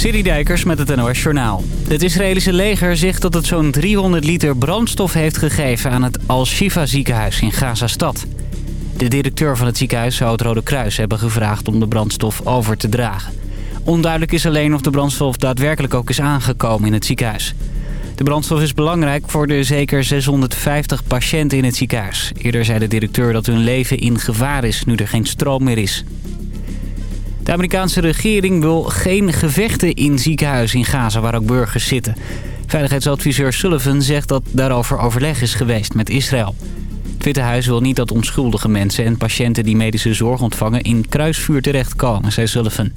City Dijkers met het NOS Journaal. Het Israëlische leger zegt dat het zo'n 300 liter brandstof heeft gegeven... aan het Al-Shifa ziekenhuis in Gaza-stad. De directeur van het ziekenhuis zou het Rode Kruis hebben gevraagd om de brandstof over te dragen. Onduidelijk is alleen of de brandstof daadwerkelijk ook is aangekomen in het ziekenhuis. De brandstof is belangrijk voor de zeker 650 patiënten in het ziekenhuis. Eerder zei de directeur dat hun leven in gevaar is nu er geen stroom meer is. De Amerikaanse regering wil geen gevechten in ziekenhuizen in Gaza waar ook burgers zitten. Veiligheidsadviseur Sullivan zegt dat daarover overleg is geweest met Israël. Het Witte Huis wil niet dat onschuldige mensen en patiënten die medische zorg ontvangen in kruisvuur terechtkomen, zei Sullivan.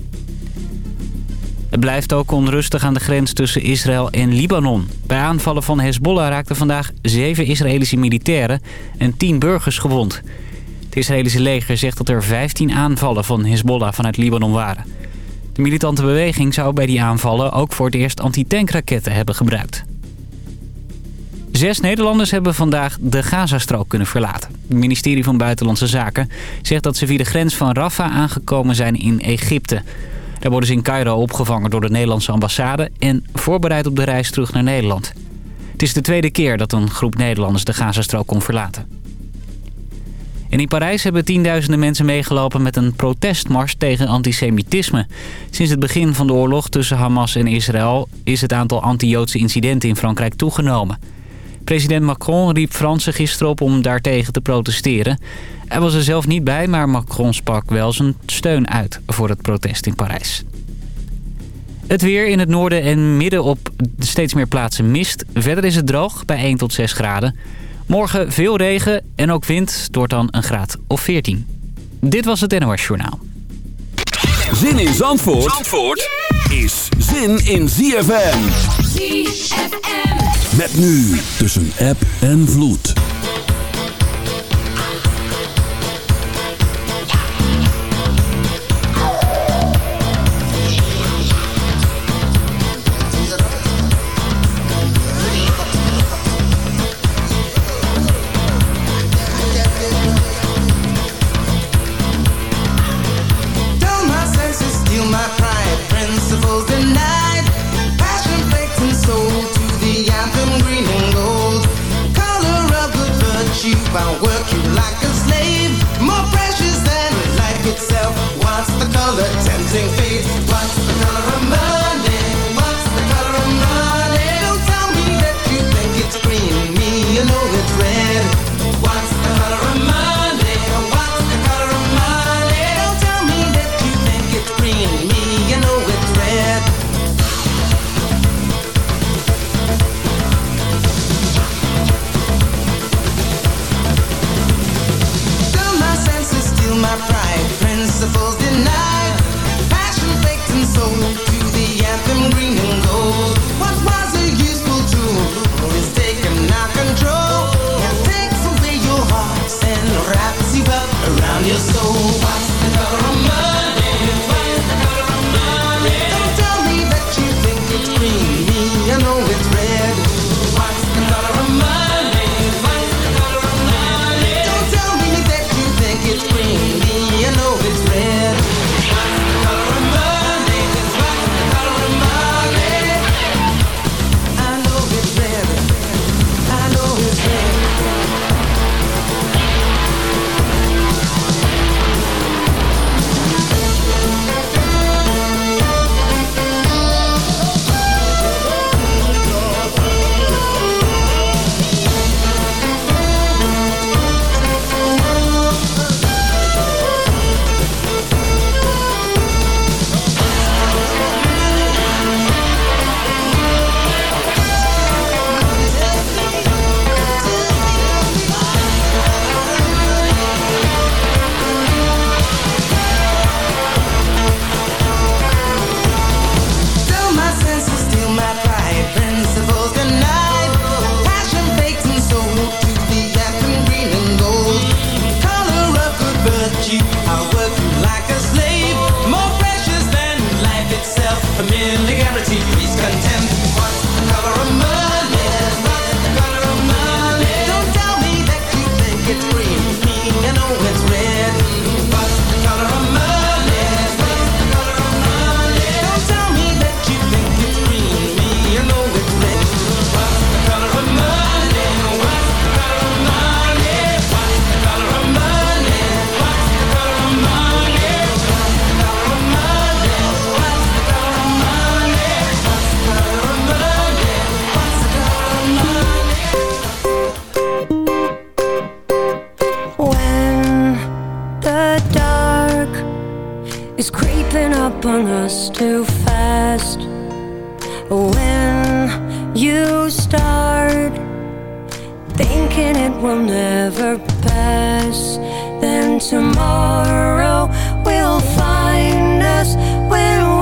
Het blijft ook onrustig aan de grens tussen Israël en Libanon. Bij aanvallen van Hezbollah raakten vandaag zeven Israëlische militairen en tien burgers gewond. Het Israëlische leger zegt dat er 15 aanvallen van Hezbollah vanuit Libanon waren. De militante beweging zou bij die aanvallen ook voor het eerst antitankraketten hebben gebruikt. Zes Nederlanders hebben vandaag de Gazastrook kunnen verlaten. Het ministerie van Buitenlandse Zaken zegt dat ze via de grens van Rafah aangekomen zijn in Egypte. Daar worden ze in Cairo opgevangen door de Nederlandse ambassade... en voorbereid op de reis terug naar Nederland. Het is de tweede keer dat een groep Nederlanders de Gazastrook kon verlaten. In Parijs hebben tienduizenden mensen meegelopen met een protestmars tegen antisemitisme. Sinds het begin van de oorlog tussen Hamas en Israël is het aantal anti-Joodse incidenten in Frankrijk toegenomen. President Macron riep Fransen gisteren op om daartegen te protesteren. Hij was er zelf niet bij, maar Macron sprak wel zijn steun uit voor het protest in Parijs. Het weer in het noorden en midden op steeds meer plaatsen mist. Verder is het droog bij 1 tot 6 graden. Morgen veel regen en ook wind, door dan een graad of 14. Dit was het NOS Journaal. Zin in Zandvoort, Zandvoort is zin in ZFM. ZFM. Met nu tussen app en vloed. will never pass. Then tomorrow will find us when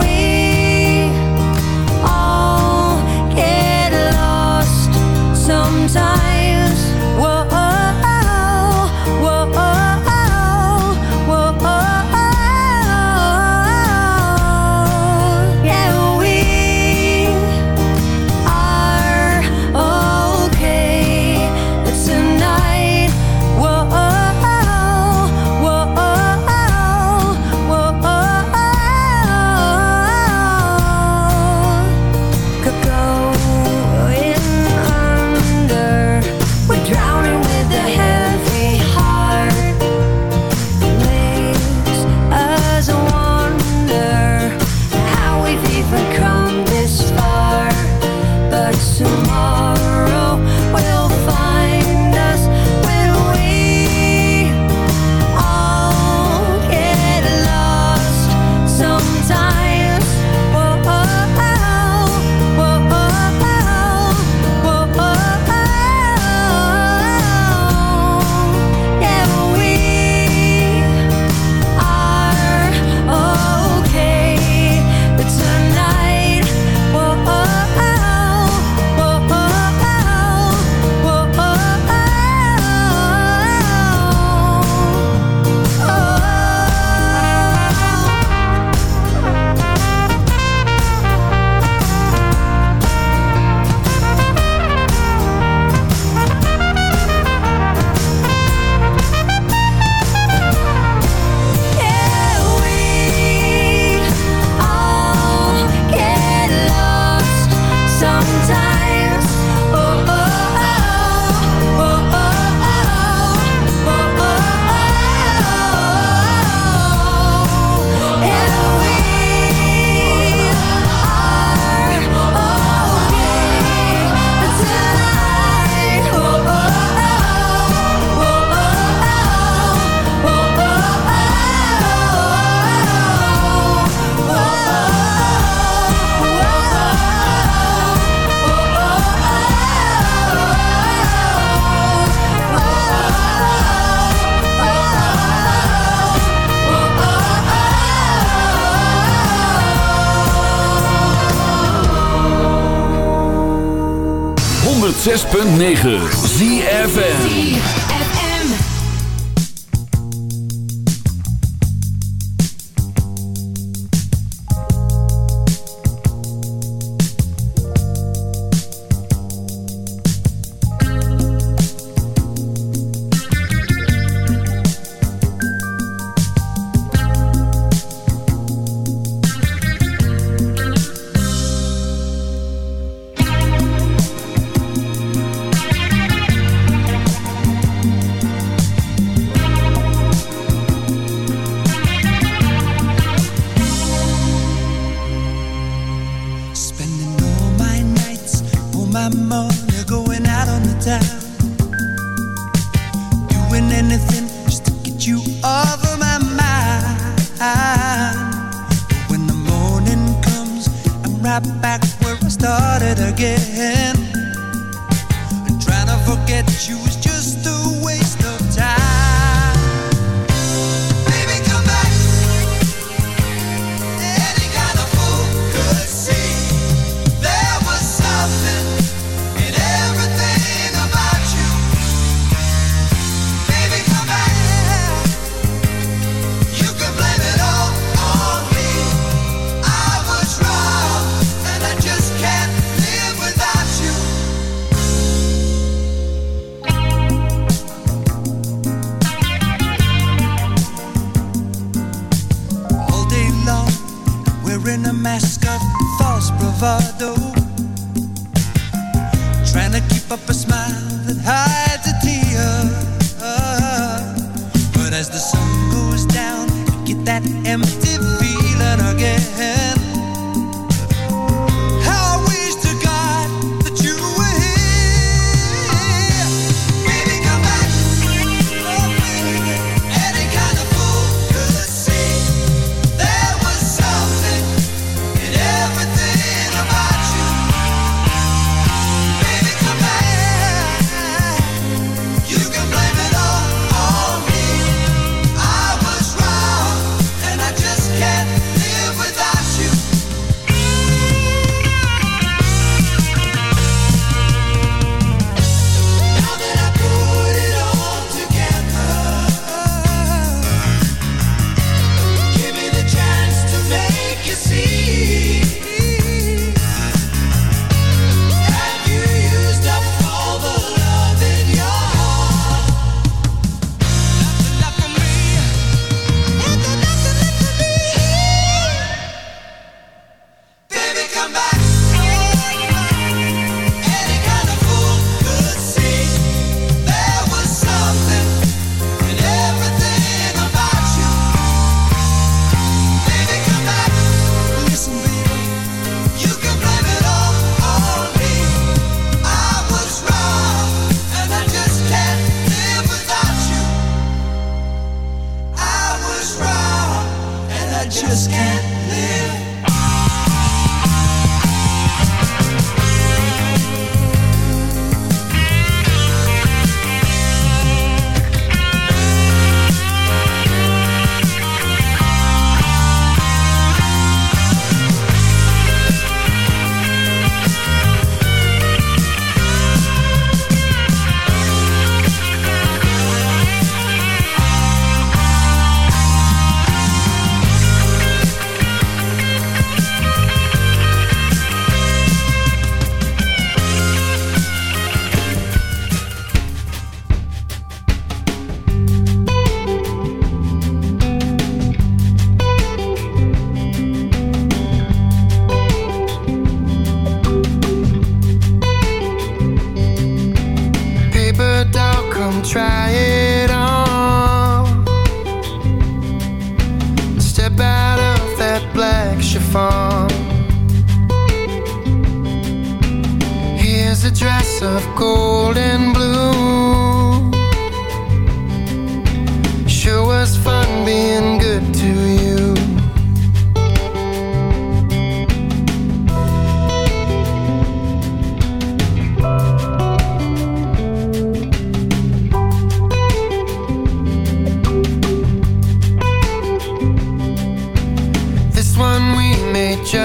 .9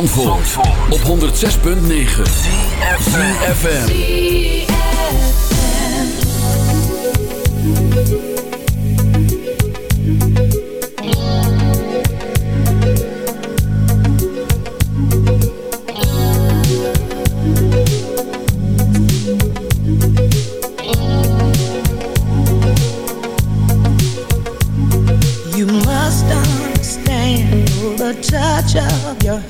Zandvoort, op 106.9 CFFM You must understand the touch of your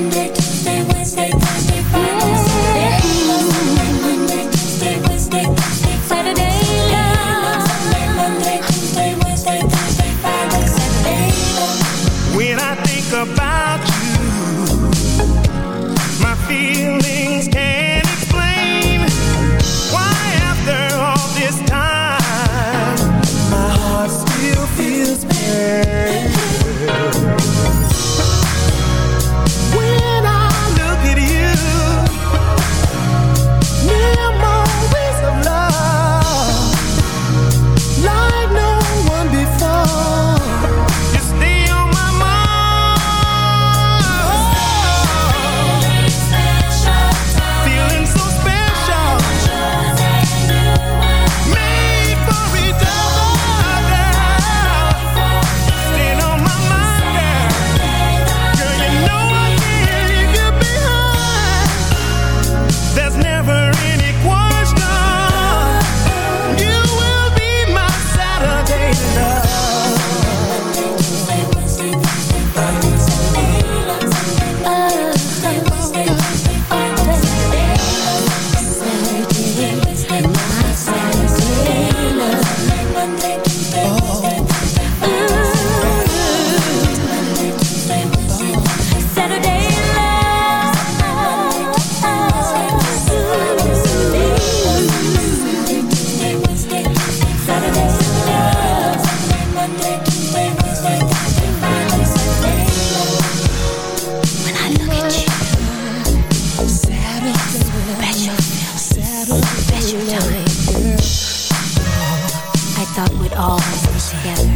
connect thought we'd all be together.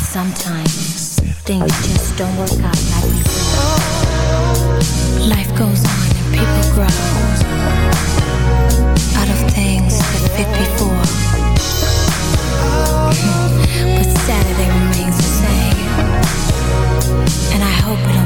Sometimes things just don't work out like we thought. Life goes on and people grow out of things that fit before. Hmm. but Saturday remains the same, and I hope it'll.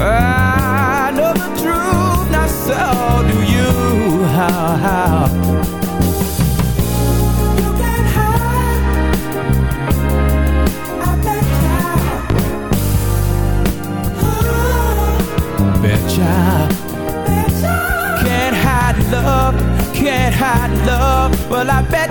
I know the truth, not so do you. How? You can't hide. I bet ya. Betcha. Can't hide love, can't hide love. Well, I bet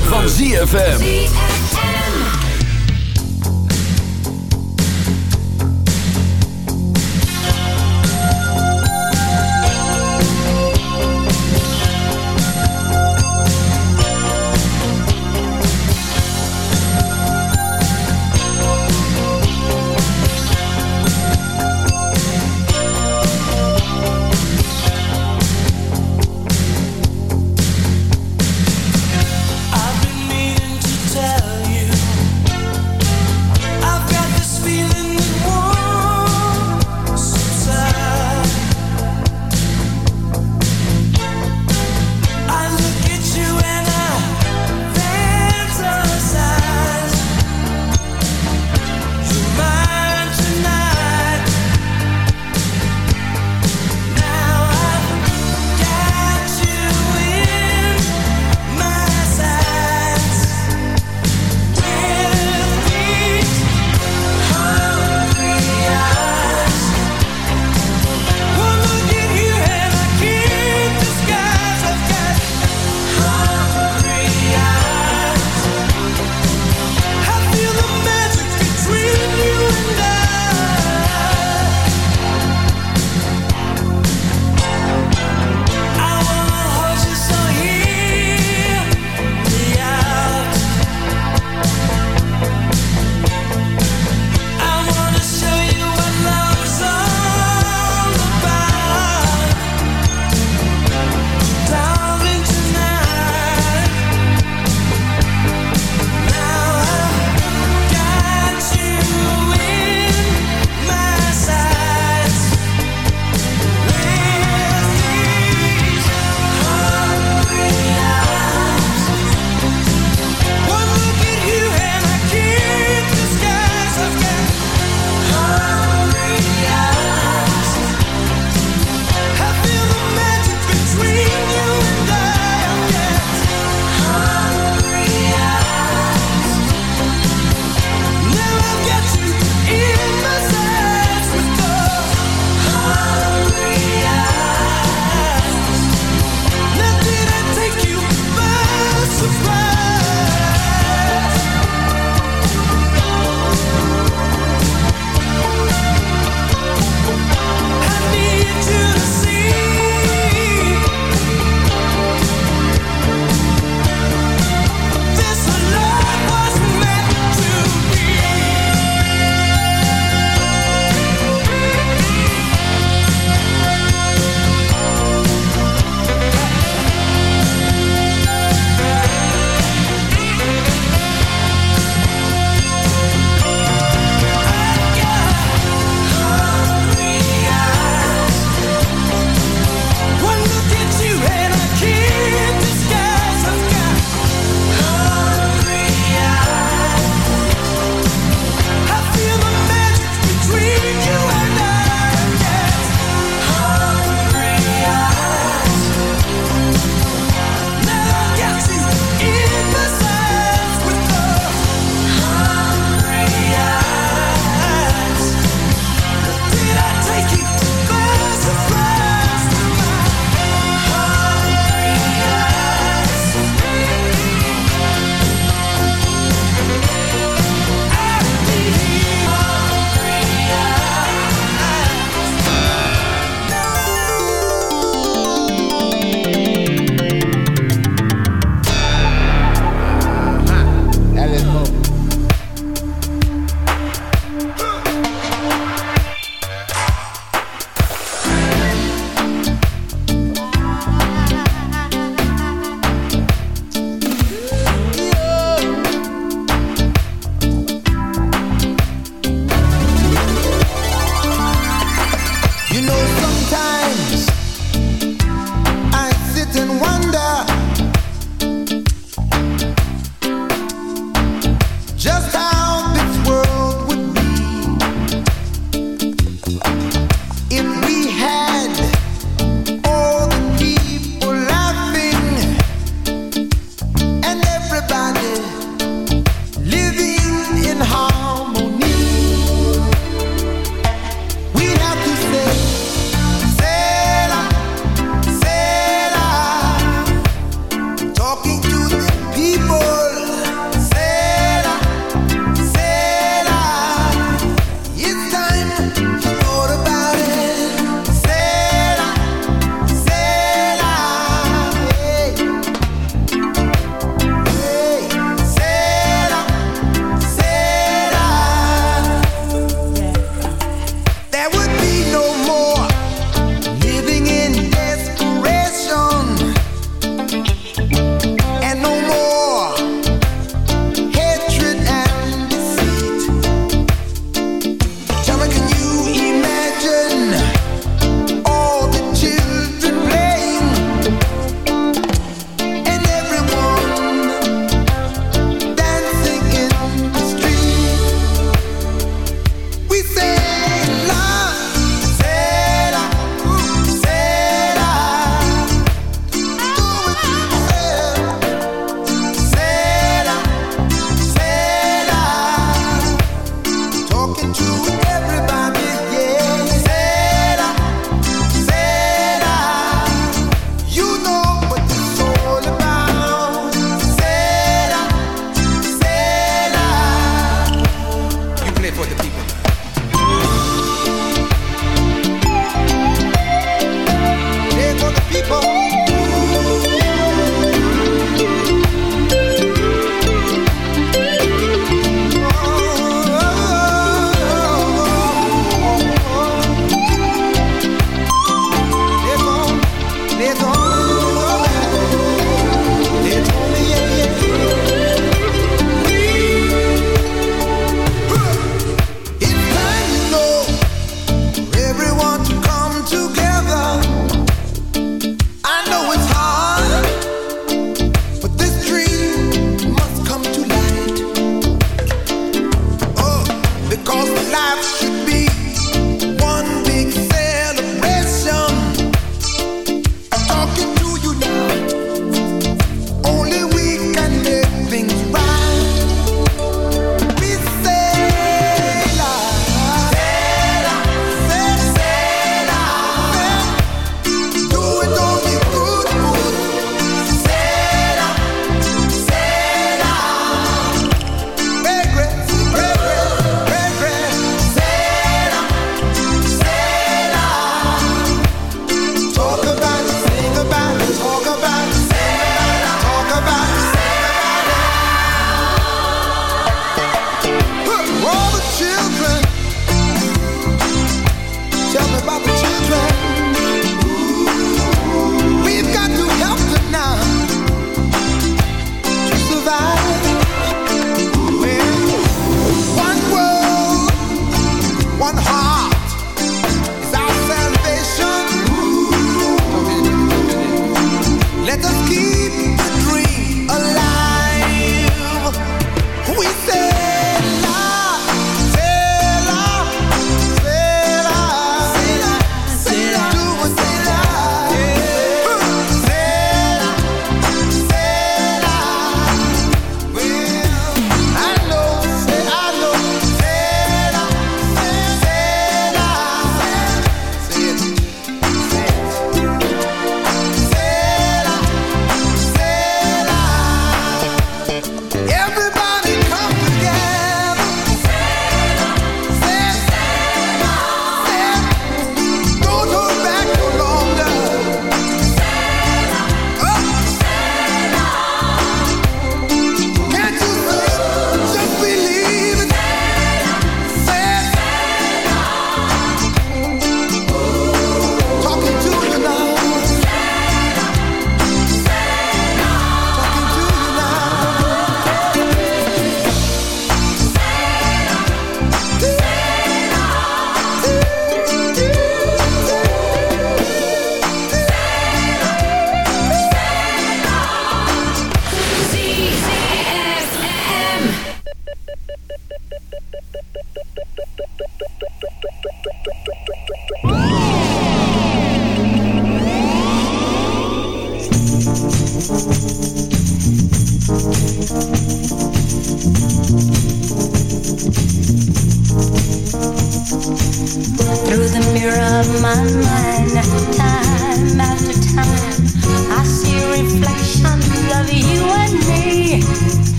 Van ZFM.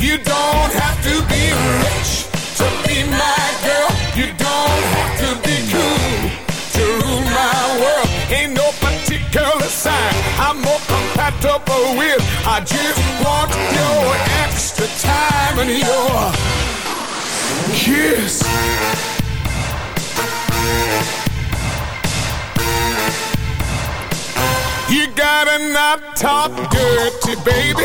You don't have to be rich to be my girl. You don't have to be cool to rule my world. Ain't no particular sign I'm more compatible with. I just want your extra time and your kiss. You gotta not talk dirty, baby,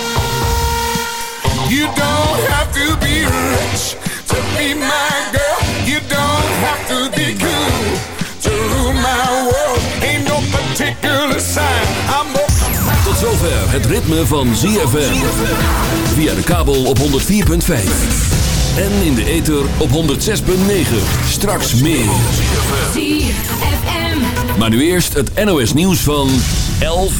You don't have to be rich to be my girl. You don't have to be cool to rule my world. Ain't no particular sign. I'm Tot zover het ritme van ZFM. Via de kabel op 104.5. En in de ether op 106.9. Straks meer. Maar nu eerst het NOS nieuws van 11